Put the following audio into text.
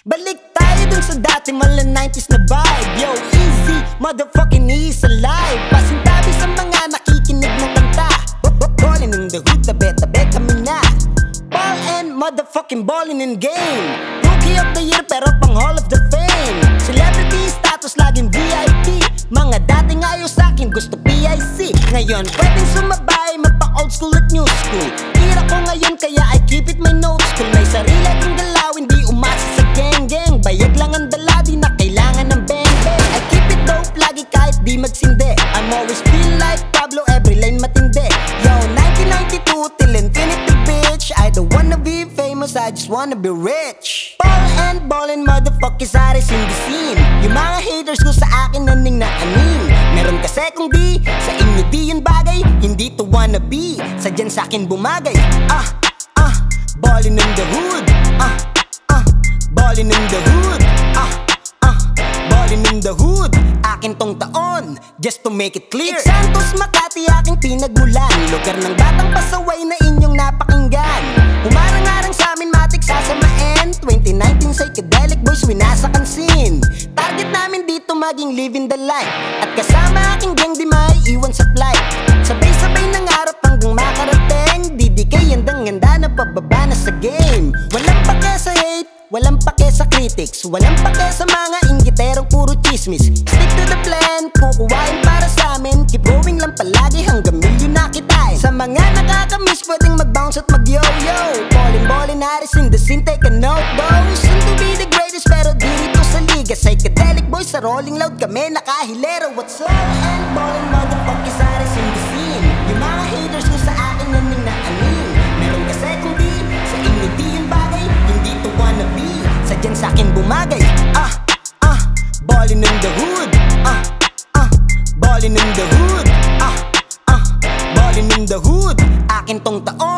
Balik tayo dun sa dati mala 90s na vibe. Yo, easy, motherfucking easy life. Pasintabi sa mga nakikinig ng kanta. Ballin in the hood, tabi tabi kami na. Ball and motherfucking ballin in game. Rookie of the year pero pang hall of the fame. Celebrity status laging VIP Mga dating ayaw sakin gusto PIC Ngayon pwedeng sumabay, mapa old school at new school. Tira ko ngayon Bayag lang ang dala di na kailangan ng bang bang I keep it dope lagi kahit di magsindi. I'm always feel like Pablo every line matindi. Yo 1992 till infinity bitch. I don't wanna be famous I just wanna be rich. Ball and ballin' motherfuckers aris in the scene. Yung mga haters ko sa akin naning na anin. Meron kasi kung di Sa inyo di yun bagay. Hindi to wanna be Sadyan sa akin bumagay. Ah, ah Ballin' in the hood. Ah, ah Ballin' in the hood in the hood Akin tong taon Just to make it clear. Santos, Makati aking pinagmulan. Lugar ng batang pasaway na inyong napakinggan. Umarang-arang sa amin matik sasamain 2019 psychedelic boys winasakan scene Target namin dito maging living the life. At kasama aking gang di maiiwan sa flight Walang pake sa critics Walang pake sa mga ingiterong puro chismis. Stick to the plan, kukuhain para sa amin. Keep going lang palagi hanggang milyon na kita Sa mga nakakamiss pwedeng mag-bounce at mag-yo-yo. Ballin' ballin' Harris in the scene, take a note though Soon to be the greatest pero di rito sa liga. Psychedelic boys sa rolling loud kami nakahilera What's up? And ballin' motherfuckers Harris in the scene. Yung mga ballin' in the hood. Ah, ah, ballin' in the hood. Akin tong taon